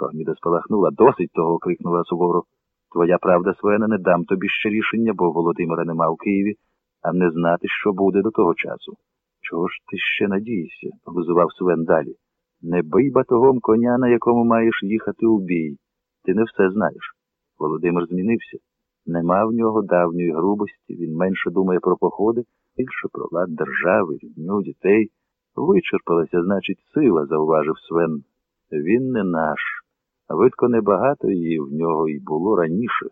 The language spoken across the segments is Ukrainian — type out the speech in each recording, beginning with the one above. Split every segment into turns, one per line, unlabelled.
Рогніда спалахнула. Досить того, крикнула суворо. Твоя правда, Свена, не дам тобі ще рішення, бо Володимира нема в Києві, а не знати, що буде до того часу. Чого ж ти ще надієшся? глузував Свен далі. Не бий батогом коня, на якому маєш їхати у бій. Ти не все знаєш. Володимир змінився. Нема в нього давньої грубості, він менше думає про походи, більше про лад держави, рідню, дітей. Вичерпалася, значить, сила, зауважив Свен. Він не наш. Видко небагато її в нього і було раніше.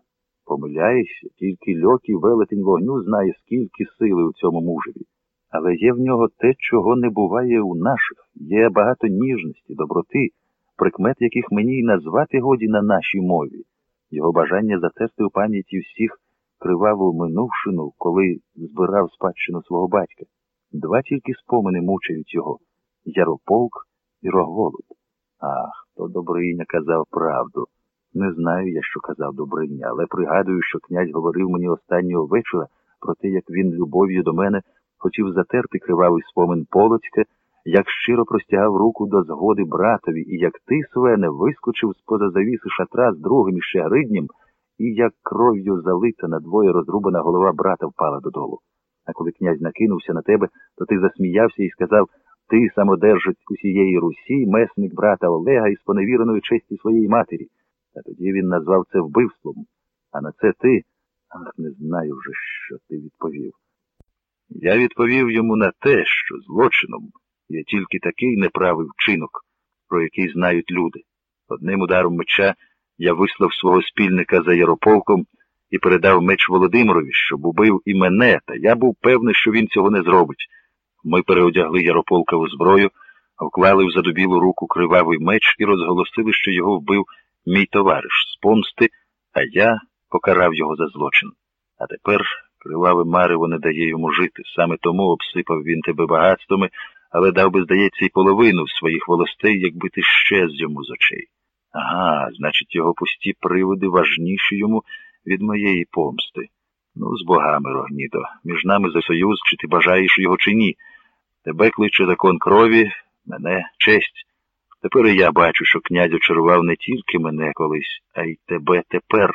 Помиляєшся, тільки льок і велетень вогню знає, скільки сили у цьому мужеві. Але є в нього те, чого не буває у наших. Є багато ніжності, доброти, прикмет, яких мені й назвати годі на нашій мові. Його бажання затерти у пам'яті всіх криваву минувшину, коли збирав спадщину свого батька. Два тільки спомини мучають його Ярополк і Рогволод. Ах, Добриня казав правду. Не знаю я, що казав Добриня, але пригадую, що князь говорив мені останнього вечора про те, як він любов'ю до мене хотів затерти кривавий спомин Полоцька, як щиро простягав руку до згоди братові, і як ти, Свене, вискочив з поза завіси шатра з другим іще гриднім, і як кров'ю залита на двоє розрубана голова брата впала додолу. А коли князь накинувся на тебе, то ти засміявся і сказав ти самодержець усієї Русі, месник брата Олега із поневіреної честі своєї матері. А тоді він назвав це вбивством. А на це ти, ах, не знаю вже, що ти відповів. Я відповів йому на те, що злочином є тільки такий неправий вчинок, про який знають люди. Одним ударом меча я вислав свого спільника за Ярополком і передав меч Володимирові, щоб убив і мене, та я був певний, що він цього не зробить. Ми переодягли Ярополкову зброю, вклали в задубілу руку кривавий меч і розголосили, що його вбив мій товариш з помсти, а я покарав його за злочин. А тепер криваве марево не дає йому жити. Саме тому обсипав він тебе багатствами, але дав би, здається, і половину своїх волостей, якби ти щез йому з очей. Ага, значить, його пусті приводи важніші йому від моєї помсти. Ну, з богами, Рогнідо, між нами за союз, чи ти бажаєш його, чи ні. Тебе кличе закон крові, мене честь. Тепер і я бачу, що князь очарував не тільки мене колись, а й тебе тепер.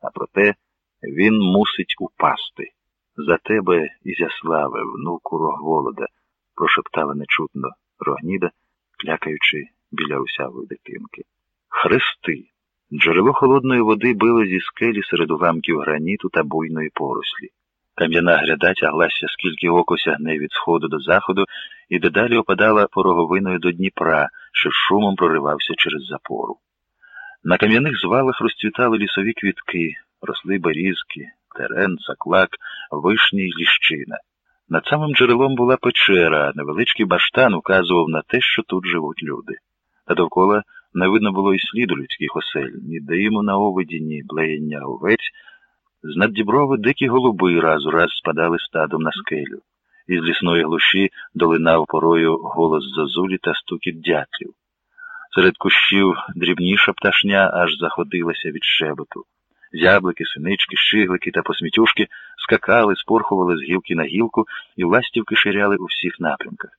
А проте він мусить упасти. За тебе і за слави, внуку Рогволода, прошептала нечутно Рогніда, клякаючи біля усявої дитинки. Хрести. Джерело холодної води било зі скелі серед уламків граніту та буйної порослі. Кам'яна гряда тяглася, скільки око сягне від сходу до заходу, і дедалі опадала пороговиною до Дніпра, що шумом проривався через запору. На кам'яних звалах розцвітали лісові квітки, росли берізки, терен, саклак, вишні й ліщина. Над самим джерелом була печера, а невеличкий баштан указував на те, що тут живуть люди. Та довкола не видно було і сліду людських осель, ні диму на овиді, ні блеяння овець. З над діброви дикі голуби раз у раз спадали стадом на скелю. Із лісної глуші долинав порою голос зозулі та стукіт дятлів. Серед кущів дрібніша пташня аж заходилася від шебету. Зяблики, синички, щиглики та посмітюшки скакали, спорхували з гілки на гілку і ластівки ширяли у всіх напрямках.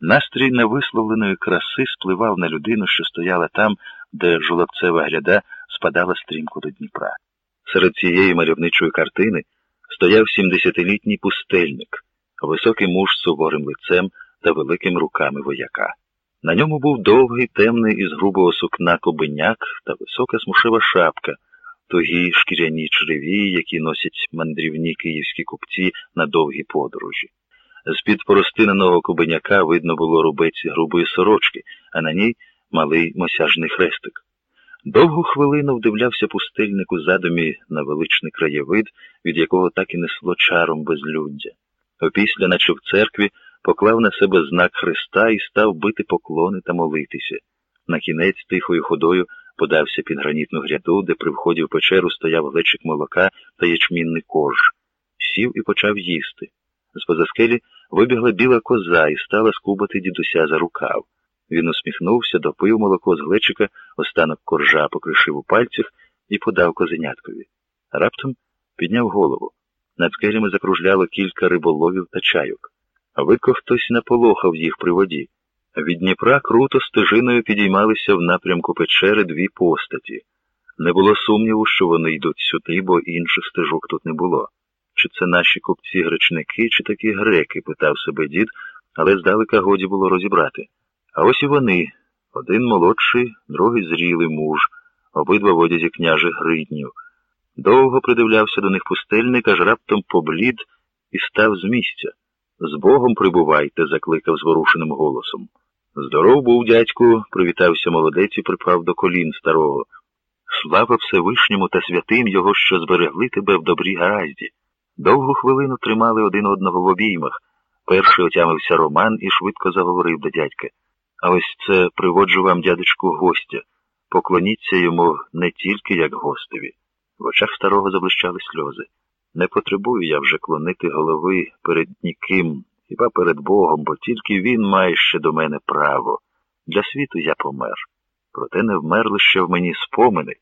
Настрій невисловленої краси спливав на людину, що стояла там, де жолобцева гряда спадала стрімко до Дніпра. Серед цієї мальовничої картини стояв сімдесятилітній пустельник, високий муж з суворим лицем та великими руками вояка. На ньому був довгий, темний із грубого сукна кобиняк та висока смушева шапка, тугі шкіряні череві, які носять мандрівні київські купці на довгі подорожі. З-під поростиненого кобиняка видно було рубець грубої сорочки, а на ній малий мосяжний хрестик. Довгу хвилину вдивлявся пустельник у задумі на величний краєвид, від якого так і несло чаром безлюддя. Опісля, наче в церкві, поклав на себе знак Христа і став бити поклони та молитися. На кінець тихою ходою подався під гранітну гряду, де при вході в печеру стояв глечик молока та ячмінний корж. Сів і почав їсти. З поза скелі вибігла біла коза і стала скубати дідуся за рукав. Він усміхнувся, допив молоко з глечика, останок коржа покришив у пальцях і подав козеняткові. Раптом підняв голову. Над скелями закружляло кілька риболовів та чайок. Видко хтось наполохав їх при воді. Від Дніпра круто стежиною підіймалися в напрямку печери дві постаті. Не було сумніву, що вони йдуть сюди, бо інших стежок тут не було. Чи це наші купці-гречники, чи такі греки, питав себе дід, але здалека годі було розібрати. А ось і вони один молодший, другий зрілий муж, обидва в одязі княжих гриднів. Довго придивлявся до них пустельник, аж раптом поблід і став з місця. З Богом прибувайте, закликав зворушеним голосом. Здоров був, дядьку, привітався молодець і припав до колін старого. Слава Всевишньому та святим його, що зберегли тебе в добрій гаразді. Довгу хвилину тримали один одного в обіймах. Перший отямився Роман і швидко заговорив до дядька. А ось це приводжу вам, дядечку, гостя. Поклоніться йому не тільки як гостеві. В очах старого заблищали сльози. Не потребую я вже клонити голови перед ніким, хіба перед Богом, бо тільки він має ще до мене право. Для світу я помер. Проте не вмерли ще в мені спомини.